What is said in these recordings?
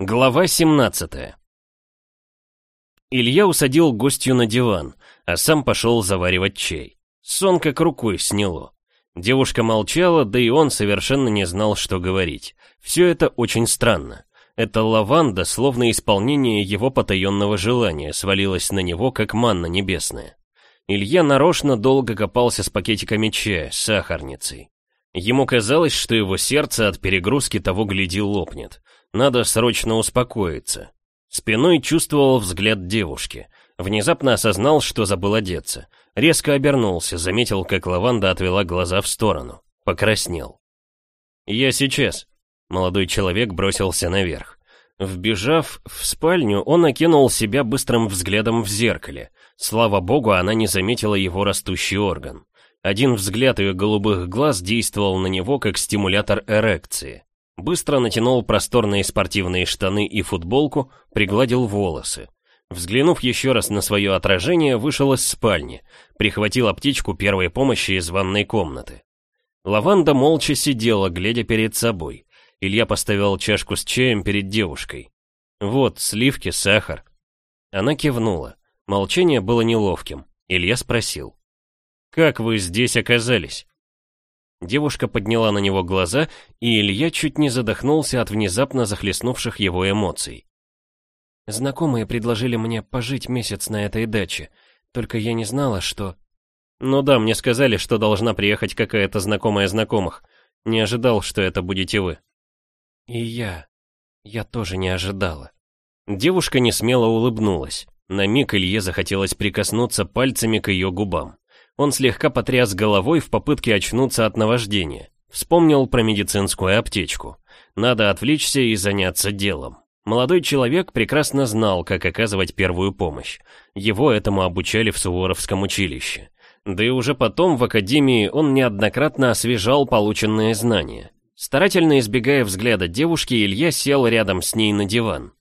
Глава 17 Илья усадил гостью на диван, а сам пошел заваривать чай. Сон как рукой сняло. Девушка молчала, да и он совершенно не знал, что говорить. Все это очень странно. Эта лаванда, словно исполнение его потаенного желания, свалилась на него, как манна небесная. Илья нарочно долго копался с пакетиками чая, с сахарницей. Ему казалось, что его сердце от перегрузки того гляди лопнет. Надо срочно успокоиться. Спиной чувствовал взгляд девушки. Внезапно осознал, что забыл одеться. Резко обернулся, заметил, как лаванда отвела глаза в сторону. Покраснел. «Я сейчас». Молодой человек бросился наверх. Вбежав в спальню, он окинул себя быстрым взглядом в зеркале. Слава богу, она не заметила его растущий орган. Один взгляд ее голубых глаз действовал на него как стимулятор эрекции. Быстро натянул просторные спортивные штаны и футболку, пригладил волосы. Взглянув еще раз на свое отражение, вышел из спальни, прихватил аптечку первой помощи из ванной комнаты. Лаванда молча сидела, глядя перед собой. Илья поставил чашку с чаем перед девушкой. «Вот, сливки, сахар». Она кивнула. Молчание было неловким. Илья спросил. «Как вы здесь оказались?» Девушка подняла на него глаза, и Илья чуть не задохнулся от внезапно захлестнувших его эмоций. Знакомые предложили мне пожить месяц на этой даче, только я не знала, что... Ну да, мне сказали, что должна приехать какая-то знакомая знакомых. Не ожидал, что это будете вы. И я... я тоже не ожидала. Девушка несмело улыбнулась. На миг Илье захотелось прикоснуться пальцами к ее губам. Он слегка потряс головой в попытке очнуться от наваждения. Вспомнил про медицинскую аптечку. Надо отвлечься и заняться делом. Молодой человек прекрасно знал, как оказывать первую помощь. Его этому обучали в Суворовском училище. Да и уже потом в академии он неоднократно освежал полученные знания. Старательно избегая взгляда девушки, Илья сел рядом с ней на диван.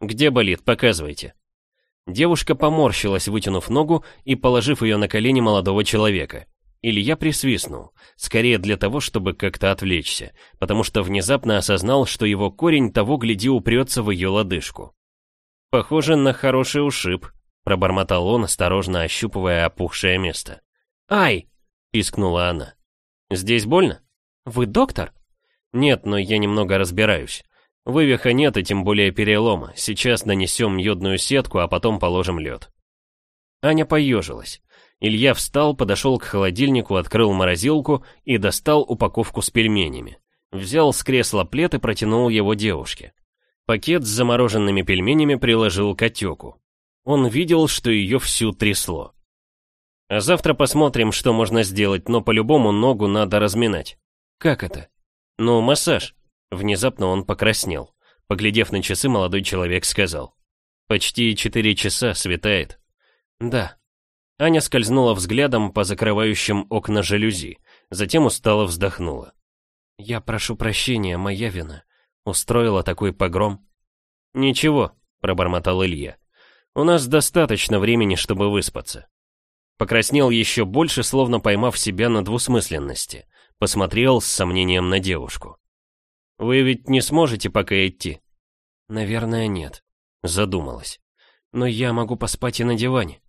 «Где болит? Показывайте». Девушка поморщилась, вытянув ногу и положив ее на колени молодого человека. Илья присвистнул, скорее для того, чтобы как-то отвлечься, потому что внезапно осознал, что его корень того гляди упрется в ее лодыжку. «Похоже на хороший ушиб», — пробормотал он, осторожно ощупывая опухшее место. «Ай!» — пискнула она. «Здесь больно?» «Вы доктор?» «Нет, но я немного разбираюсь. Вывиха нет и тем более перелома. Сейчас нанесем йодную сетку, а потом положим лед. Аня поежилась. Илья встал, подошел к холодильнику, открыл морозилку и достал упаковку с пельменями. Взял с кресла плед и протянул его девушке. Пакет с замороженными пельменями приложил к отеку. Он видел, что ее всю трясло. А завтра посмотрим, что можно сделать, но по-любому ногу надо разминать. Как это? Ну, массаж. Внезапно он покраснел. Поглядев на часы, молодой человек сказал. «Почти четыре часа, светает». «Да». Аня скользнула взглядом по закрывающим окна жалюзи, затем устало вздохнула. «Я прошу прощения, моя вина. Устроила такой погром». «Ничего», — пробормотал Илья. «У нас достаточно времени, чтобы выспаться». Покраснел еще больше, словно поймав себя на двусмысленности. Посмотрел с сомнением на девушку. Вы ведь не сможете пока идти? Наверное, нет. Задумалась. Но я могу поспать и на диване.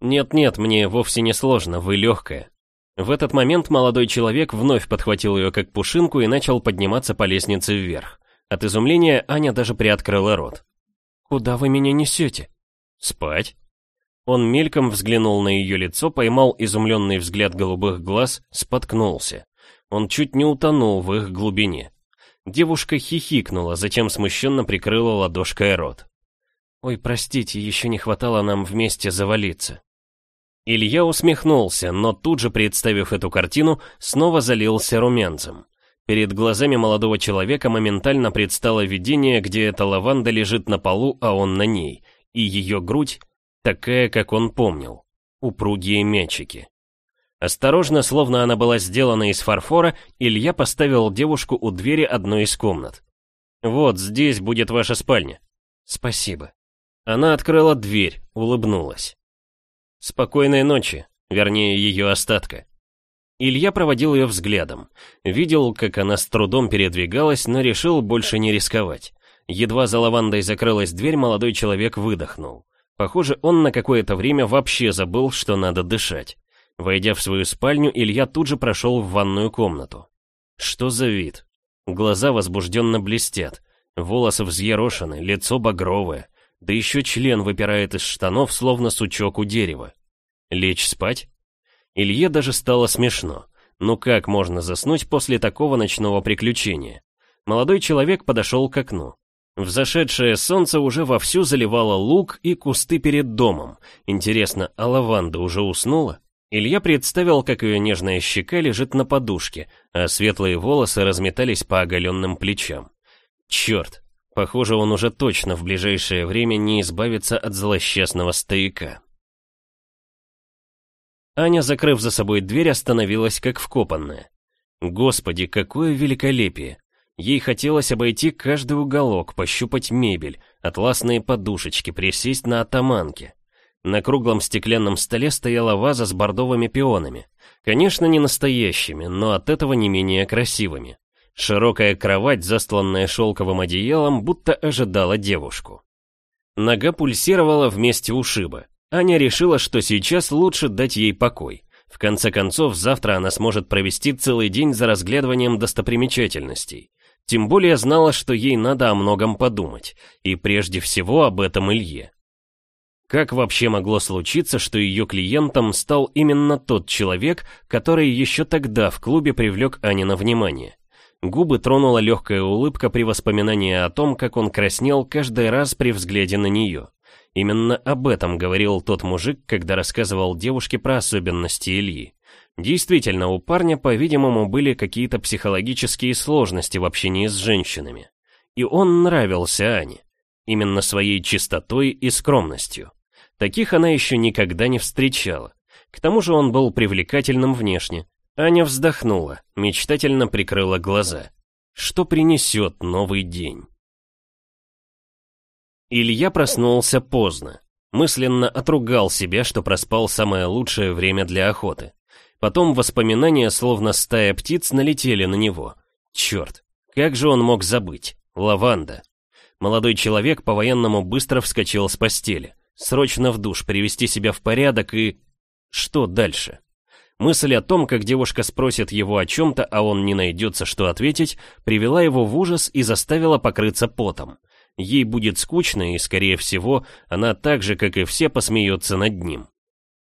Нет-нет, мне вовсе не сложно, вы легкая. В этот момент молодой человек вновь подхватил ее как пушинку и начал подниматься по лестнице вверх. От изумления Аня даже приоткрыла рот. «Куда вы меня несете?» «Спать». Он мельком взглянул на ее лицо, поймал изумленный взгляд голубых глаз, споткнулся. Он чуть не утонул в их глубине. Девушка хихикнула, затем смущенно прикрыла ладошкой рот. «Ой, простите, еще не хватало нам вместе завалиться». Илья усмехнулся, но тут же, представив эту картину, снова залился румянцем. Перед глазами молодого человека моментально предстало видение, где эта лаванда лежит на полу, а он на ней, и ее грудь такая, как он помнил. Упругие мячики. Осторожно, словно она была сделана из фарфора, Илья поставил девушку у двери одной из комнат. «Вот здесь будет ваша спальня». «Спасибо». Она открыла дверь, улыбнулась. «Спокойной ночи», вернее, ее остатка. Илья проводил ее взглядом. Видел, как она с трудом передвигалась, но решил больше не рисковать. Едва за лавандой закрылась дверь, молодой человек выдохнул. Похоже, он на какое-то время вообще забыл, что надо дышать. Войдя в свою спальню, Илья тут же прошел в ванную комнату. Что за вид? Глаза возбужденно блестят, волосы взъерошены, лицо багровое, да еще член выпирает из штанов, словно сучок у дерева. Лечь спать? Илье даже стало смешно. Ну как можно заснуть после такого ночного приключения? Молодой человек подошел к окну. Взошедшее солнце уже вовсю заливало луг и кусты перед домом. Интересно, а лаванда уже уснула? Илья представил, как ее нежная щека лежит на подушке, а светлые волосы разметались по оголенным плечам. Черт, похоже, он уже точно в ближайшее время не избавится от злосчастного стояка. Аня, закрыв за собой дверь, остановилась как вкопанная. Господи, какое великолепие! Ей хотелось обойти каждый уголок, пощупать мебель, атласные подушечки, присесть на атаманке. На круглом стеклянном столе стояла ваза с бордовыми пионами. Конечно, не настоящими, но от этого не менее красивыми. Широкая кровать, застланная шелковым одеялом, будто ожидала девушку. Нога пульсировала вместе ушиба. Аня решила, что сейчас лучше дать ей покой. В конце концов, завтра она сможет провести целый день за разглядыванием достопримечательностей. Тем более знала, что ей надо о многом подумать, и прежде всего об этом Илье. Как вообще могло случиться, что ее клиентом стал именно тот человек, который еще тогда в клубе привлек Анина внимание? Губы тронула легкая улыбка при воспоминании о том, как он краснел каждый раз при взгляде на нее. Именно об этом говорил тот мужик, когда рассказывал девушке про особенности Ильи. Действительно, у парня, по-видимому, были какие-то психологические сложности в общении с женщинами. И он нравился Ане. Именно своей чистотой и скромностью. Таких она еще никогда не встречала. К тому же он был привлекательным внешне. Аня вздохнула, мечтательно прикрыла глаза. Что принесет новый день? Илья проснулся поздно. Мысленно отругал себя, что проспал самое лучшее время для охоты. Потом воспоминания, словно стая птиц, налетели на него. Черт, как же он мог забыть? Лаванда. Молодой человек по-военному быстро вскочил с постели. Срочно в душ, привести себя в порядок и... Что дальше? Мысль о том, как девушка спросит его о чем-то, а он не найдется, что ответить, привела его в ужас и заставила покрыться потом. Ей будет скучно, и, скорее всего, она так же, как и все, посмеется над ним.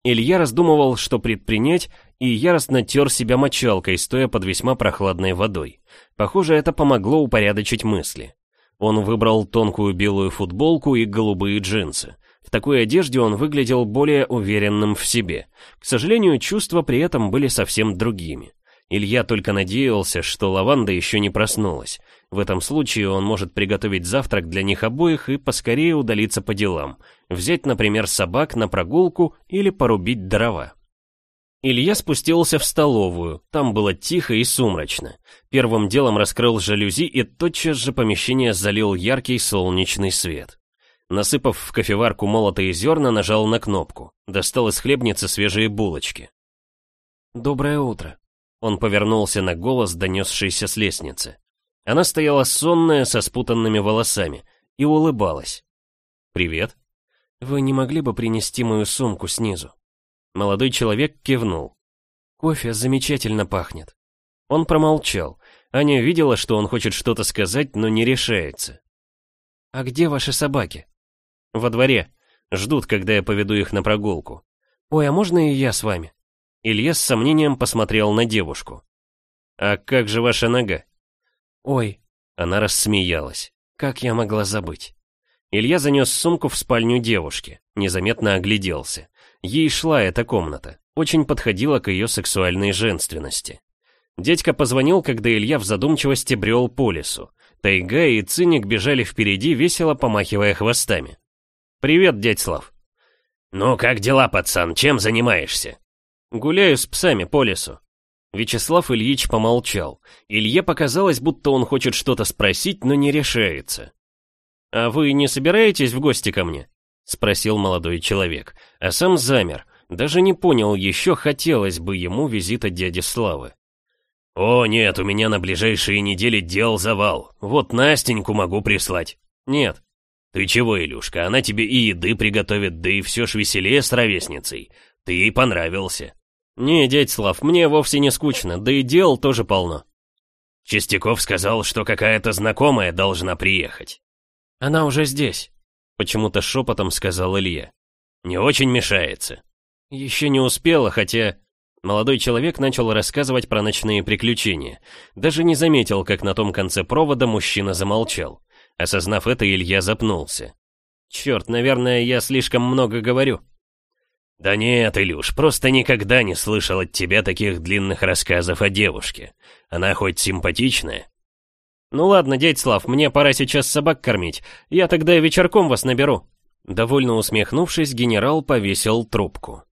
Илья раздумывал, что предпринять, и яростно тер себя мочалкой, стоя под весьма прохладной водой. Похоже, это помогло упорядочить мысли. Он выбрал тонкую белую футболку и голубые джинсы. В такой одежде он выглядел более уверенным в себе. К сожалению, чувства при этом были совсем другими. Илья только надеялся, что лаванда еще не проснулась. В этом случае он может приготовить завтрак для них обоих и поскорее удалиться по делам. Взять, например, собак на прогулку или порубить дрова. Илья спустился в столовую, там было тихо и сумрачно. Первым делом раскрыл жалюзи и тотчас же помещение залил яркий солнечный свет. Насыпав в кофеварку молотые зерна, нажал на кнопку. Достал из хлебницы свежие булочки. «Доброе утро», он повернулся на голос, донесшийся с лестницы. Она стояла сонная, со спутанными волосами, и улыбалась. «Привет». «Вы не могли бы принести мою сумку снизу?» Молодой человек кивнул. «Кофе замечательно пахнет». Он промолчал. Аня видела, что он хочет что-то сказать, но не решается. «А где ваши собаки?» «Во дворе. Ждут, когда я поведу их на прогулку». «Ой, а можно и я с вами?» Илья с сомнением посмотрел на девушку. «А как же ваша нога?» «Ой», — она рассмеялась. «Как я могла забыть?» Илья занес сумку в спальню девушки, незаметно огляделся. Ей шла эта комната, очень подходила к ее сексуальной женственности. Дядька позвонил, когда Илья в задумчивости брел по лесу. Тайга и Циник бежали впереди, весело помахивая хвостами. «Привет, дядь Слав». «Ну, как дела, пацан, чем занимаешься?» Гуляю с псами по лесу. Вячеслав Ильич помолчал. Илье показалось, будто он хочет что-то спросить, но не решается. «А вы не собираетесь в гости ко мне?» — спросил молодой человек, а сам замер, даже не понял еще, хотелось бы ему визита дяди Славы. «О, нет, у меня на ближайшие недели дел завал. Вот Настеньку могу прислать. Нет. Ты чего, Илюшка, она тебе и еды приготовит, да и все ж веселее с ровесницей. Ты ей понравился. Не, дядь Слав, мне вовсе не скучно, да и дел тоже полно. Чистяков сказал, что какая-то знакомая должна приехать. Она уже здесь, почему-то шепотом сказал Илья. Не очень мешается. Еще не успела, хотя... Молодой человек начал рассказывать про ночные приключения. Даже не заметил, как на том конце провода мужчина замолчал. Осознав это, Илья запнулся. «Черт, наверное, я слишком много говорю». «Да нет, Илюш, просто никогда не слышал от тебя таких длинных рассказов о девушке. Она хоть симпатичная?» «Ну ладно, дядь Слав, мне пора сейчас собак кормить. Я тогда вечерком вас наберу». Довольно усмехнувшись, генерал повесил трубку.